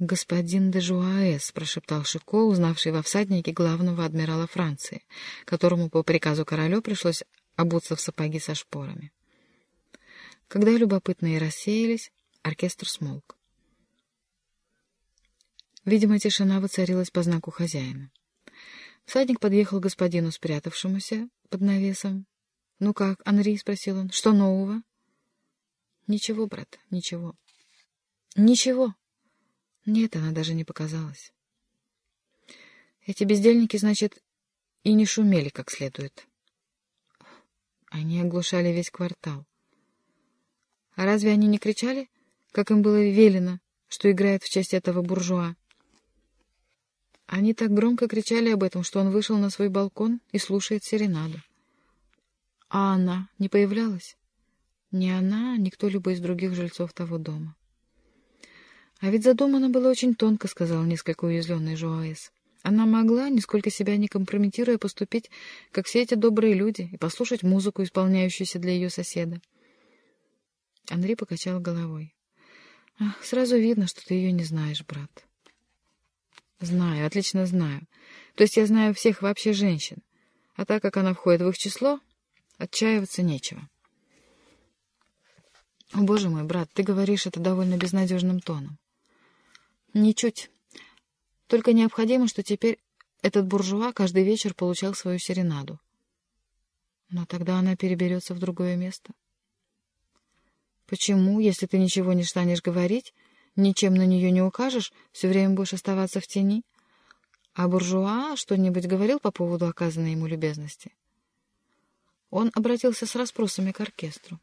«Господин де Жуаэс», — прошептал Шико, узнавший во всаднике главного адмирала Франции, которому по приказу королю пришлось обуться в сапоги со шпорами. Когда любопытные рассеялись, оркестр смолк. Видимо, тишина воцарилась по знаку хозяина. Всадник подъехал к господину, спрятавшемуся под навесом. — Ну как, Анри? — спросил он. — Что нового? — Ничего, брат, ничего. — Ничего. Нет, она даже не показалась. Эти бездельники, значит, и не шумели как следует. Они оглушали весь квартал. А разве они не кричали, как им было велено, что играет в честь этого буржуа? Они так громко кричали об этом, что он вышел на свой балкон и слушает серенаду. А она не появлялась? Ни она, ни кто-либо из других жильцов того дома. А ведь задумано было очень тонко, сказал несколько уязвленный Жуаэс. Она могла, нисколько себя не компрометируя, поступить, как все эти добрые люди, и послушать музыку, исполняющуюся для ее соседа. Андрей покачал головой. Ах, сразу видно, что ты ее не знаешь, брат. Знаю, отлично знаю. То есть я знаю всех вообще женщин. А так как она входит в их число, отчаиваться нечего. О, боже мой, брат, ты говоришь это довольно безнадежным тоном. Ничуть. Только необходимо, что теперь этот буржуа каждый вечер получал свою серенаду. Но тогда она переберется в другое место. Почему, если ты ничего не станешь говорить, ничем на нее не укажешь, все время будешь оставаться в тени? А буржуа что-нибудь говорил по поводу оказанной ему любезности? Он обратился с расспросами к оркестру.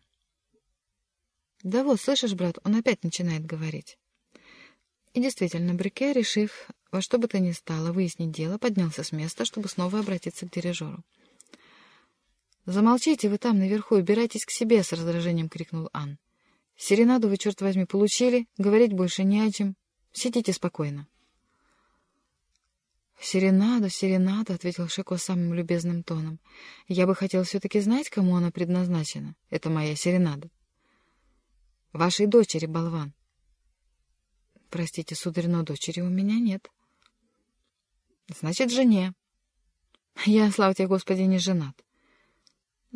Да вот, слышишь, брат, он опять начинает говорить. И действительно, Брике, решив во что бы то ни стало выяснить дело, поднялся с места, чтобы снова обратиться к дирижеру. «Замолчите вы там наверху, убирайтесь к себе!» — с раздражением крикнул Ан. Серенаду вы, черт возьми, получили, говорить больше не о чем. Сидите спокойно. «Серенаду, серенаду», — ответил Шико самым любезным тоном. «Я бы хотел все-таки знать, кому она предназначена. Это моя серенада». «Вашей дочери, болван». «Простите, сударь, но дочери у меня нет». «Значит, жене». «Я, слава тебе, Господи, не женат».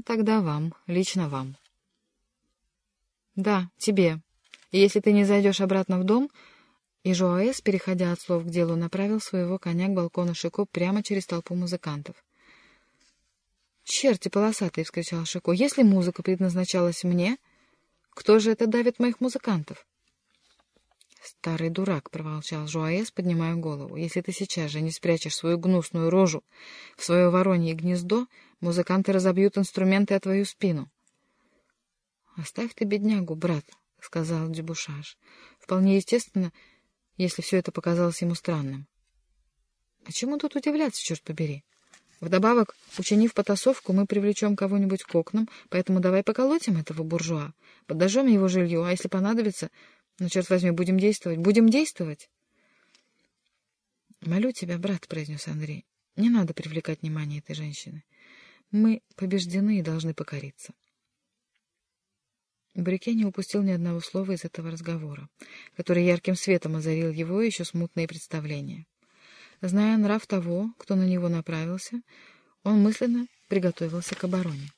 «Тогда вам, лично вам». «Да, тебе. И если ты не зайдешь обратно в дом...» И Жоаэс, переходя от слов к делу, направил своего коня к балкону Шико прямо через толпу музыкантов. «Черти полосатые!» — вскричал Шико. «Если музыка предназначалась мне, кто же это давит моих музыкантов?» «Старый дурак!» — проволчал Жуаэс, поднимая голову. «Если ты сейчас же не спрячешь свою гнусную рожу в свое воронье гнездо, музыканты разобьют инструменты о твою спину». «Оставь ты беднягу, брат», — сказал Дебушаш. «Вполне естественно, если все это показалось ему странным». «А чему тут удивляться, черт побери? Вдобавок, учинив потасовку, мы привлечем кого-нибудь к окнам, поэтому давай поколотим этого буржуа, подожжем его жилье, а если понадобится, ну, черт возьми, будем действовать, будем действовать». «Молю тебя, брат», — произнес Андрей, — «не надо привлекать внимание этой женщины. Мы побеждены и должны покориться». Брике не упустил ни одного слова из этого разговора, который ярким светом озарил его еще смутные представления. Зная нрав того, кто на него направился, он мысленно приготовился к обороне.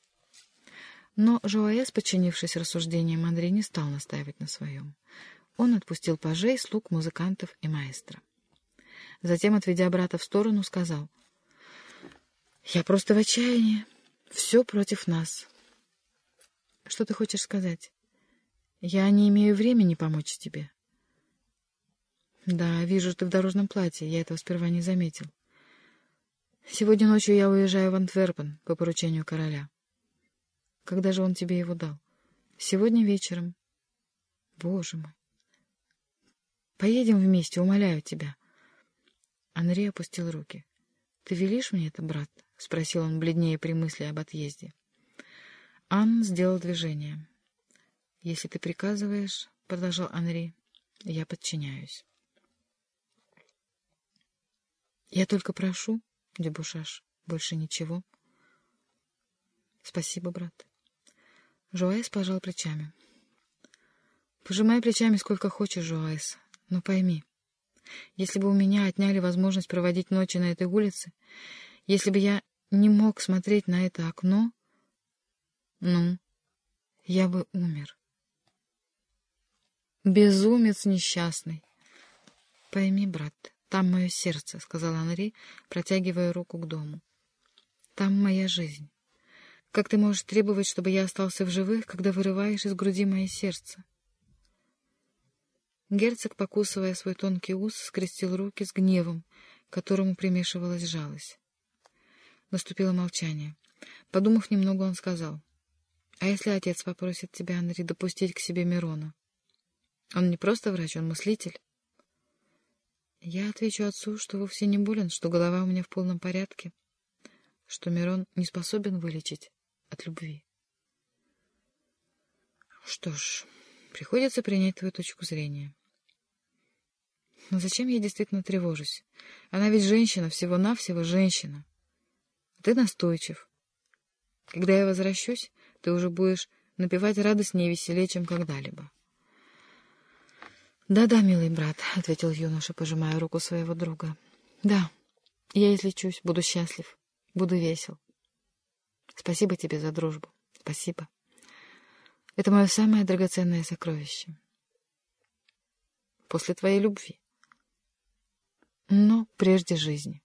Но Жоаэс, подчинившись рассуждениям Андрея, не стал настаивать на своем. Он отпустил пажей, слуг, музыкантов и маэстро. Затем, отведя брата в сторону, сказал, «Я просто в отчаянии. Все против нас. Что ты хочешь сказать? Я не имею времени помочь тебе. Да, вижу, ты в дорожном платье. Я этого сперва не заметил. Сегодня ночью я уезжаю в Антверпен по поручению короля. Когда же он тебе его дал? Сегодня вечером. Боже мой. Поедем вместе, умоляю тебя. Анри опустил руки. Ты велишь мне это, брат? — спросил он бледнее при мысли об отъезде. Ан сделал движение. «Если ты приказываешь, — продолжал Анри, — я подчиняюсь». «Я только прошу, Дебушаш, больше ничего». «Спасибо, брат». Жуайс пожал плечами. «Пожимай плечами сколько хочешь, Жуайс, но пойми, если бы у меня отняли возможность проводить ночи на этой улице, если бы я не мог смотреть на это окно, ну, я бы умер. Безумец несчастный. Пойми, брат, там мое сердце, — сказал Анри, протягивая руку к дому. Там моя жизнь. Как ты можешь требовать, чтобы я остался в живых, когда вырываешь из груди мое сердце? Герцог, покусывая свой тонкий ус, скрестил руки с гневом, которому примешивалась жалость. Наступило молчание. Подумав немного, он сказал, «А если отец попросит тебя, Анри, допустить к себе Мирона? Он не просто врач, он мыслитель». Я отвечу отцу, что вовсе не болен, что голова у меня в полном порядке, что Мирон не способен вылечить от любви. Что ж, приходится принять твою точку зрения. Но зачем я действительно тревожусь? Она ведь женщина, всего-навсего женщина. Ты настойчив. Когда я возвращусь, ты уже будешь напевать радостнее и веселее, чем когда-либо. «Да-да, милый брат», — ответил юноша, пожимая руку своего друга. «Да, я излечусь, буду счастлив, буду весел. Спасибо тебе за дружбу. Спасибо. Это мое самое драгоценное сокровище. После твоей любви. Но прежде жизни.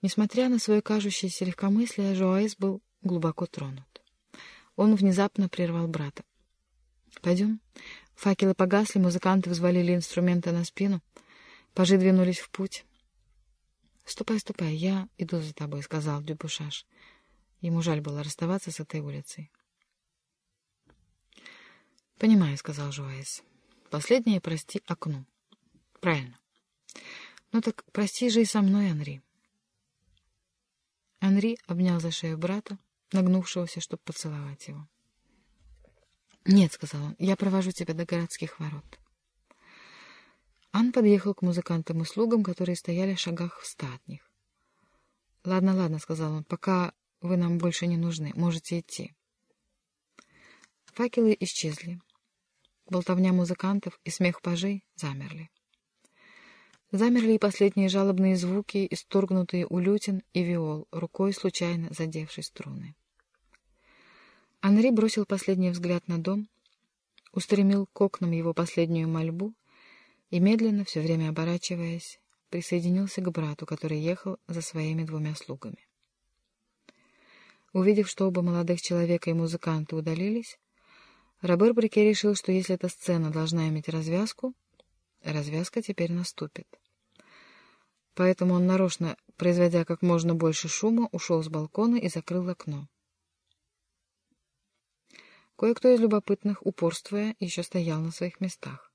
Несмотря на свое кажущееся легкомыслие, Жоаис был глубоко тронут. Он внезапно прервал брата. «Пойдем». Факелы погасли, музыканты взвалили инструменты на спину. Пажи двинулись в путь. «Ступай, ступай, я иду за тобой», — сказал Дюбушаш. Ему жаль было расставаться с этой улицей. «Понимаю», — сказал Жуаис. «Последнее прости окну». «Правильно. Ну так прости же и со мной, Анри». Анри обнял за шею брата, нагнувшегося, чтобы поцеловать его. «Нет», — сказал он, — «я провожу тебя до городских ворот». Ан подъехал к музыкантам и слугам, которые стояли в шагах в ста. «Ладно, ладно», — сказал он, — «пока вы нам больше не нужны. Можете идти. Факелы исчезли. Болтовня музыкантов и смех пажей замерли. Замерли и последние жалобные звуки, исторгнутые у лютин и виол, рукой случайно задевшей струны. Анри бросил последний взгляд на дом, устремил к окнам его последнюю мольбу и, медленно, все время оборачиваясь, присоединился к брату, который ехал за своими двумя слугами. Увидев, что оба молодых человека и музыканты удалились, Робер Брике решил, что если эта сцена должна иметь развязку, развязка теперь наступит. Поэтому он нарочно, производя как можно больше шума, ушел с балкона и закрыл окно. Кое-кто из любопытных, упорствуя, еще стоял на своих местах.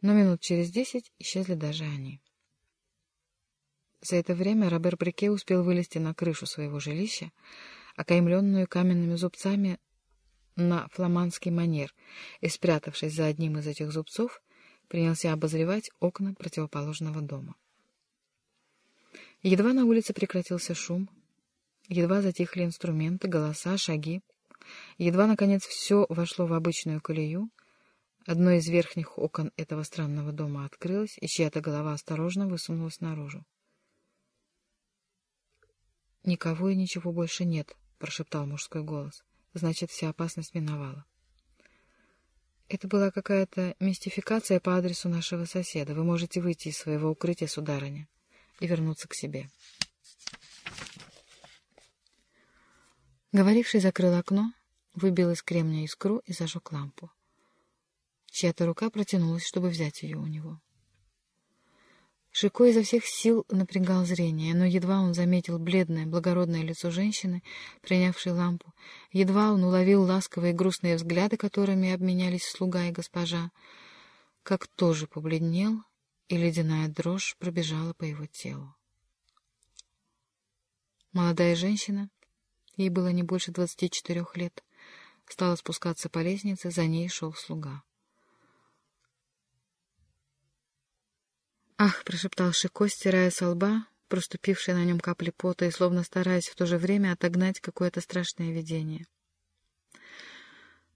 Но минут через десять исчезли даже они. За это время Робер Брике успел вылезти на крышу своего жилища, окаймленную каменными зубцами на фламандский манер, и, спрятавшись за одним из этих зубцов, принялся обозревать окна противоположного дома. Едва на улице прекратился шум, едва затихли инструменты, голоса, шаги, едва, наконец, все вошло в обычную колею, одно из верхних окон этого странного дома открылось, и чья-то голова осторожно высунулась наружу. «Никого и ничего больше нет», — прошептал мужской голос. «Значит, вся опасность миновала». «Это была какая-то мистификация по адресу нашего соседа. Вы можете выйти из своего укрытия, сударыня, и вернуться к себе». Говоривший закрыл окно, выбил из кремня искру и зажег лампу. Чья-то рука протянулась, чтобы взять ее у него. Шико изо всех сил напрягал зрение, но едва он заметил бледное, благородное лицо женщины, принявшей лампу, едва он уловил ласковые грустные взгляды, которыми обменялись слуга и госпожа, как тоже побледнел, и ледяная дрожь пробежала по его телу. Молодая женщина, ей было не больше двадцати четырех лет, стала спускаться по лестнице, за ней шел слуга. «Ах!» — прошептал Шико, стирая со лба, проступившие на нем капли пота и словно стараясь в то же время отогнать какое-то страшное видение.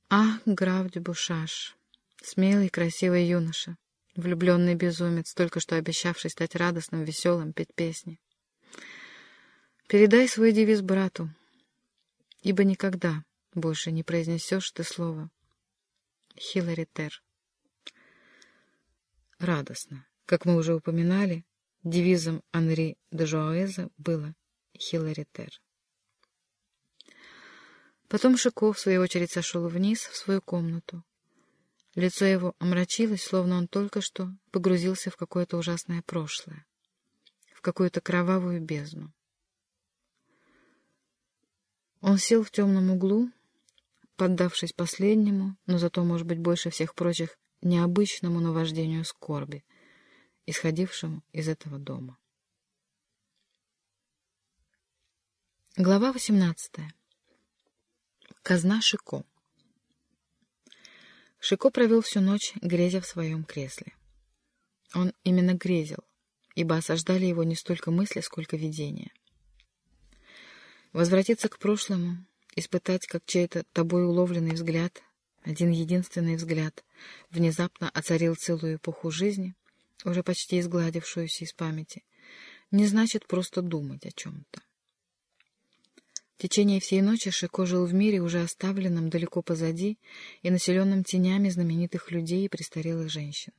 «Ах, граф Дюбушаш! Смелый, красивый юноша! влюбленный безумец, только что обещавший стать радостным, веселым, петь песни. Передай свой девиз брату, ибо никогда больше не произнесешь ты слово. Хиллари Тер. Радостно. Как мы уже упоминали, девизом Анри де Жуаэза было Хиллари Тер. Потом Шико, в свою очередь, сошел вниз в свою комнату. Лицо его омрачилось, словно он только что погрузился в какое-то ужасное прошлое, в какую-то кровавую бездну. Он сел в темном углу, поддавшись последнему, но зато, может быть, больше всех прочих, необычному наваждению скорби, исходившему из этого дома. Глава 18. Казна Шико. Шико провел всю ночь, грезя в своем кресле. Он именно грезил, ибо осаждали его не столько мысли, сколько видения. Возвратиться к прошлому, испытать, как чей-то тобой уловленный взгляд, один единственный взгляд, внезапно оцарил целую эпоху жизни, уже почти изгладившуюся из памяти, не значит просто думать о чем-то. В течение всей ночи Шико жил в мире, уже оставленном далеко позади и населенном тенями знаменитых людей и престарелых женщин.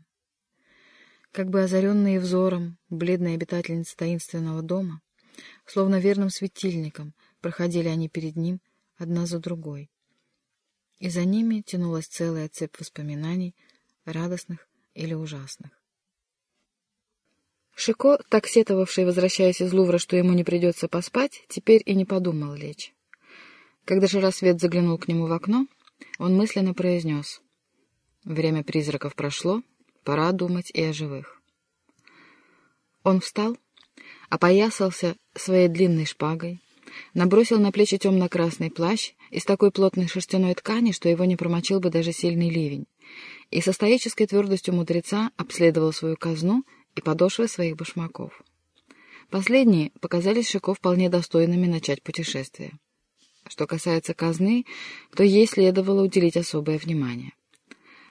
Как бы озаренные взором, бледные обитательницы таинственного дома, словно верным светильником, проходили они перед ним одна за другой. И за ними тянулась целая цепь воспоминаний, радостных или ужасных. Шико, так сетовавший, возвращаясь из Лувра, что ему не придется поспать, теперь и не подумал лечь. Когда же рассвет заглянул к нему в окно, он мысленно произнес «Время призраков прошло, пора думать и о живых». Он встал, опоясался своей длинной шпагой, набросил на плечи темно-красный плащ из такой плотной шерстяной ткани, что его не промочил бы даже сильный ливень, и со стоической твердостью мудреца обследовал свою казну и подошвы своих башмаков. Последние показались Шико вполне достойными начать путешествие. Что касается казны, то ей следовало уделить особое внимание.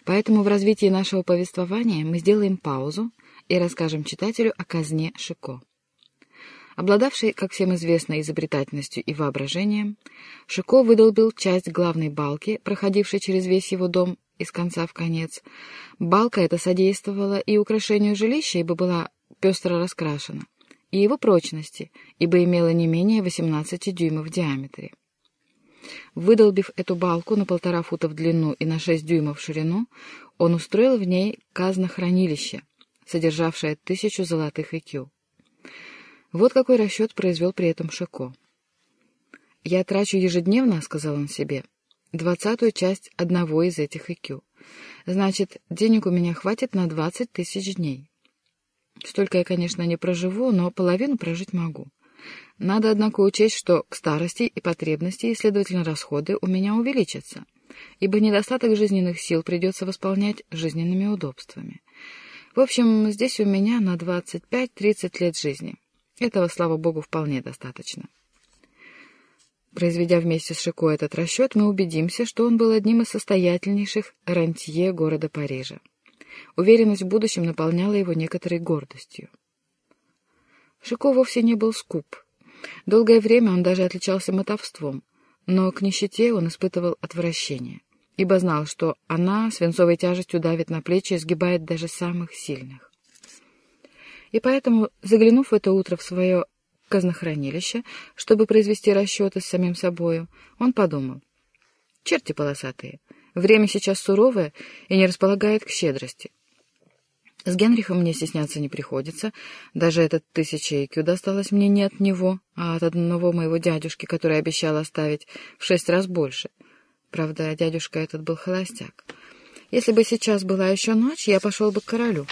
Поэтому в развитии нашего повествования мы сделаем паузу и расскажем читателю о казне Шико. Обладавший, как всем известно, изобретательностью и воображением, Шико выдолбил часть главной балки, проходившей через весь его дом из конца в конец. Балка эта содействовала и украшению жилища, ибо была пестро раскрашена, и его прочности, ибо имела не менее 18 дюймов в диаметре. Выдолбив эту балку на полтора фута в длину и на шесть дюймов в ширину, он устроил в ней казнохранилище, содержавшее тысячу золотых икю. Вот какой расчет произвел при этом Шико. «Я трачу ежедневно, — сказал он себе, — двадцатую часть одного из этих икю. Значит, денег у меня хватит на двадцать тысяч дней. Столько я, конечно, не проживу, но половину прожить могу. Надо, однако, учесть, что к старости и потребности, и, следовательно, расходы у меня увеличатся, ибо недостаток жизненных сил придется восполнять жизненными удобствами. В общем, здесь у меня на двадцать пять-тридцать лет жизни». Этого, слава богу, вполне достаточно. Произведя вместе с Шико этот расчет, мы убедимся, что он был одним из состоятельнейших рантье города Парижа. Уверенность в будущем наполняла его некоторой гордостью. Шико вовсе не был скуп. Долгое время он даже отличался мотовством, но к нищете он испытывал отвращение, ибо знал, что она свинцовой тяжестью давит на плечи и сгибает даже самых сильных. И поэтому, заглянув в это утро в свое казнохранилище, чтобы произвести расчеты с самим собою, он подумал. Черти полосатые, время сейчас суровое и не располагает к щедрости. С Генрихом мне стесняться не приходится. Даже этот тысяча IQ досталось мне не от него, а от одного моего дядюшки, который обещал оставить в шесть раз больше. Правда, дядюшка этот был холостяк. Если бы сейчас была еще ночь, я пошел бы к королю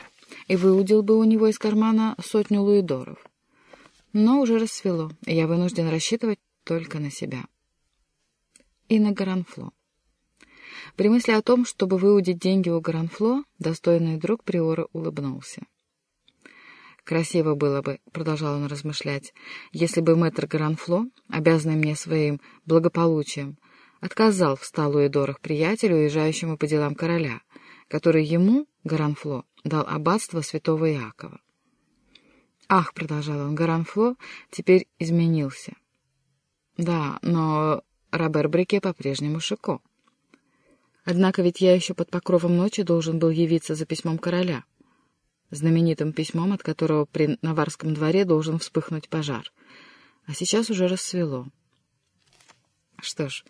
и выудил бы у него из кармана сотню луидоров. Но уже рассвело, и я вынужден рассчитывать только на себя. И на Гаранфло. При мысли о том, чтобы выудить деньги у Гаранфло, достойный друг Приора улыбнулся. «Красиво было бы», — продолжал он размышлять, «если бы мэтр Гаранфло, обязанный мне своим благополучием, отказал в ста луидорах приятелю, уезжающему по делам короля, который ему, Гаранфло, дал аббатство святого Иакова. «Ах», — продолжал он, — «Гаранфло теперь изменился». «Да, но Робер Брике по-прежнему Шико. Однако ведь я еще под покровом ночи должен был явиться за письмом короля, знаменитым письмом, от которого при Наварском дворе должен вспыхнуть пожар. А сейчас уже рассвело. Что ж,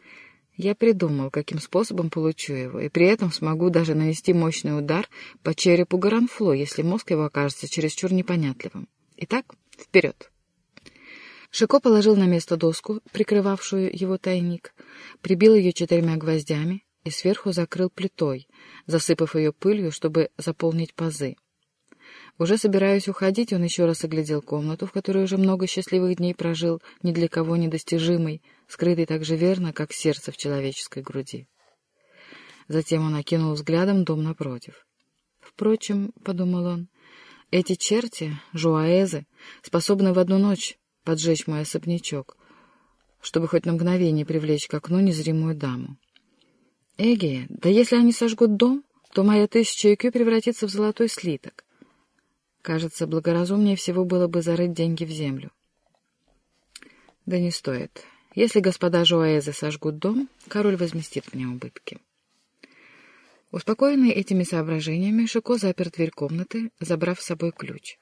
я придумал, каким способом получу его, и при этом смогу даже нанести мощный удар по черепу Гаранфло, если мозг его окажется чересчур непонятливым. Итак, вперед! Шико положил на место доску, прикрывавшую его тайник, прибил ее четырьмя гвоздями и сверху закрыл плитой, засыпав ее пылью, чтобы заполнить пазы. Уже собираясь уходить, он еще раз оглядел комнату, в которой уже много счастливых дней прожил, ни для кого недостижимый, скрытый так же верно, как сердце в человеческой груди. Затем он окинул взглядом дом напротив. «Впрочем, — подумал он, — эти черти, жуаэзы, способны в одну ночь поджечь мой особнячок, чтобы хоть на мгновение привлечь к окну незримую даму. Эге, да если они сожгут дом, то моя тысяча IQ превратится в золотой слиток. Кажется, благоразумнее всего было бы зарыть деньги в землю. Да не стоит. Если господа Жуаэзы сожгут дом, король возместит мне убытки. Успокоенный этими соображениями, Шико запер дверь комнаты, забрав с собой ключ.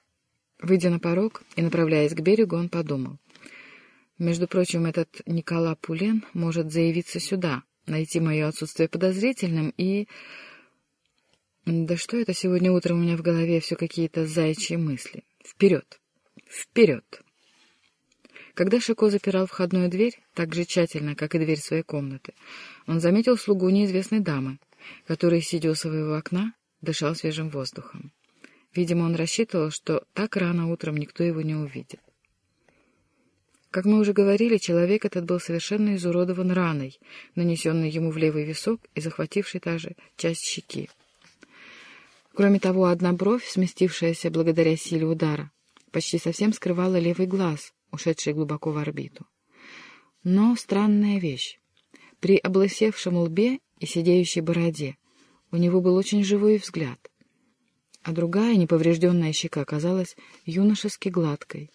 Выйдя на порог и направляясь к берегу, он подумал. Между прочим, этот Никола Пулен может заявиться сюда, найти мое отсутствие подозрительным и... Да что это сегодня утром у меня в голове все какие-то заячьи мысли. Вперед! Вперед! Когда Шико запирал входную дверь, так же тщательно, как и дверь своей комнаты, он заметил слугу неизвестной дамы, который, сидя у своего окна, дышал свежим воздухом. Видимо, он рассчитывал, что так рано утром никто его не увидит. Как мы уже говорили, человек этот был совершенно изуродован раной, нанесенной ему в левый висок и захватившей также часть щеки. Кроме того, одна бровь, сместившаяся благодаря силе удара, почти совсем скрывала левый глаз, ушедший глубоко в орбиту. Но странная вещь. При облысевшем лбе и сидеющей бороде у него был очень живой взгляд, а другая неповрежденная щека оказалась юношески гладкой.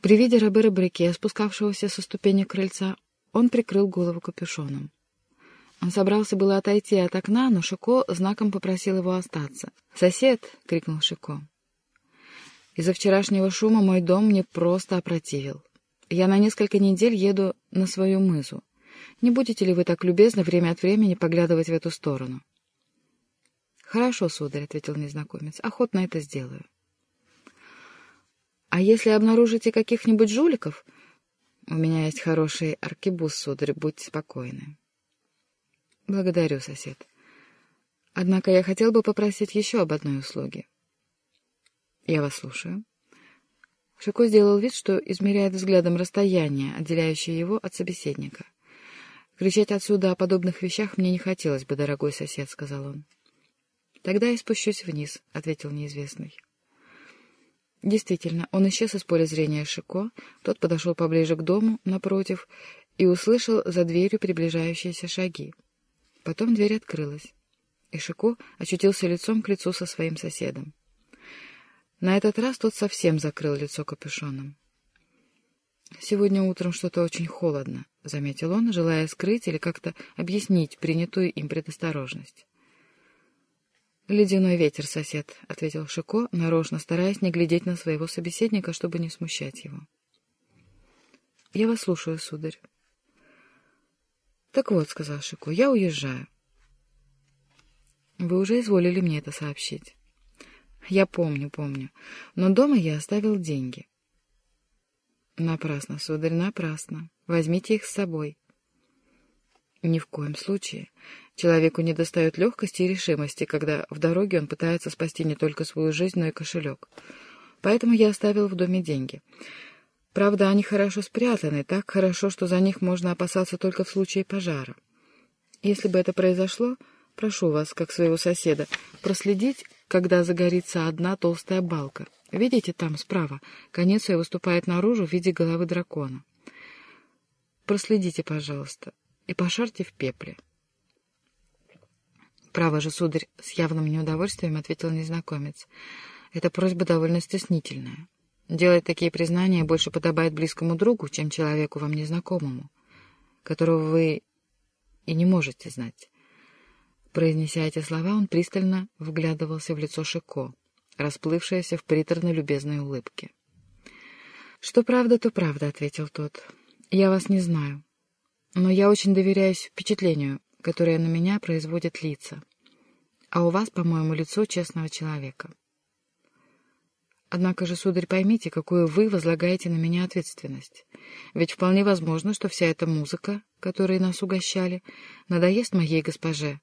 При виде Робера Брике, спускавшегося со ступени крыльца, он прикрыл голову капюшоном. Он собрался было отойти от окна, но Шико знаком попросил его остаться. «Сосед!» — крикнул Шико. «Из-за вчерашнего шума мой дом мне просто опротивил. Я на несколько недель еду на свою мызу. Не будете ли вы так любезны время от времени поглядывать в эту сторону?» «Хорошо, сударь», — ответил незнакомец, — «охотно это сделаю». А если обнаружите каких-нибудь жуликов... У меня есть хороший аркебуз, сударь, будьте спокойны. Благодарю, сосед. Однако я хотел бы попросить еще об одной услуге. Я вас слушаю. Шико сделал вид, что измеряет взглядом расстояние, отделяющее его от собеседника. «Кричать отсюда о подобных вещах мне не хотелось бы, дорогой сосед», — сказал он. «Тогда я спущусь вниз», — ответил неизвестный. Действительно, он исчез из поля зрения Шико, тот подошел поближе к дому, напротив, и услышал за дверью приближающиеся шаги. Потом дверь открылась, и Шико очутился лицом к лицу со своим соседом. На этот раз тот совсем закрыл лицо капюшоном. «Сегодня утром что-то очень холодно», — заметил он, желая скрыть или как-то объяснить принятую им предосторожность. «Ледяной ветер, сосед», — ответил Шико, нарочно стараясь не глядеть на своего собеседника, чтобы не смущать его. «Я вас слушаю, сударь». «Так вот», — сказал Шико, — «я уезжаю». «Вы уже изволили мне это сообщить». «Я помню, помню. Но дома я оставил деньги». «Напрасно, сударь, напрасно. Возьмите их с собой». «Ни в коем случае. Человеку недостает легкости и решимости, когда в дороге он пытается спасти не только свою жизнь, но и кошелек. Поэтому я оставил в доме деньги. Правда, они хорошо спрятаны, так хорошо, что за них можно опасаться только в случае пожара. Если бы это произошло, прошу вас, как своего соседа, проследить, когда загорится одна толстая балка. Видите, там справа, конец ее выступает наружу в виде головы дракона. Проследите, пожалуйста, и пошарьте в пепле. «Право же, сударь», — с явным неудовольствием ответил незнакомец. «Эта просьба довольно стеснительная. Делать такие признания больше подобает близкому другу, чем человеку вам незнакомому, которого вы и не можете знать». Произнеся эти слова, он пристально вглядывался в лицо Шико, расплывшееся в приторно-любезной улыбке. «Что правда, то правда», — ответил тот. «Я вас не знаю, но я очень доверяюсь впечатлению, которые на меня производят лица. А у вас, по-моему, лицо честного человека. Однако же, сударь, поймите, какую вы возлагаете на меня ответственность. Ведь вполне возможно, что вся эта музыка, которой нас угощали, надоест моей госпоже,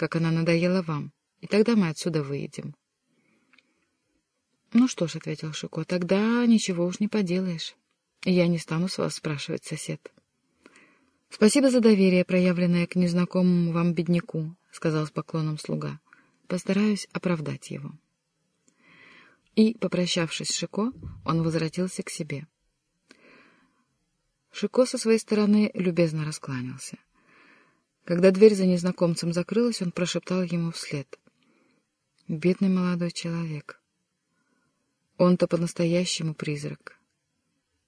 как она надоела вам, и тогда мы отсюда выедем. «Ну что ж», — ответил Шико, — «тогда ничего уж не поделаешь. Я не стану с вас спрашивать, сосед». «Спасибо за доверие, проявленное к незнакомому вам бедняку», — сказал с поклоном слуга. «Постараюсь оправдать его». И, попрощавшись с Шико, он возвратился к себе. Шико со своей стороны любезно раскланялся. Когда дверь за незнакомцем закрылась, он прошептал ему вслед. «Бедный молодой человек. Он-то по-настоящему призрак.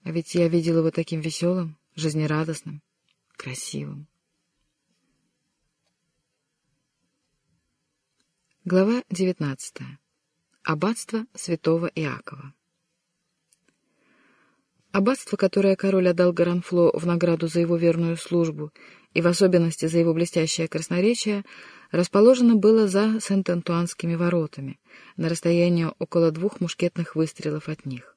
А ведь я видел его таким веселым, жизнерадостным» красивым. Глава 19. Аббатство святого Иакова. Аббатство, которое король отдал Гаранфло в награду за его верную службу и в особенности за его блестящее красноречие, расположено было за Сент-Антуанскими воротами, на расстоянии около двух мушкетных выстрелов от них.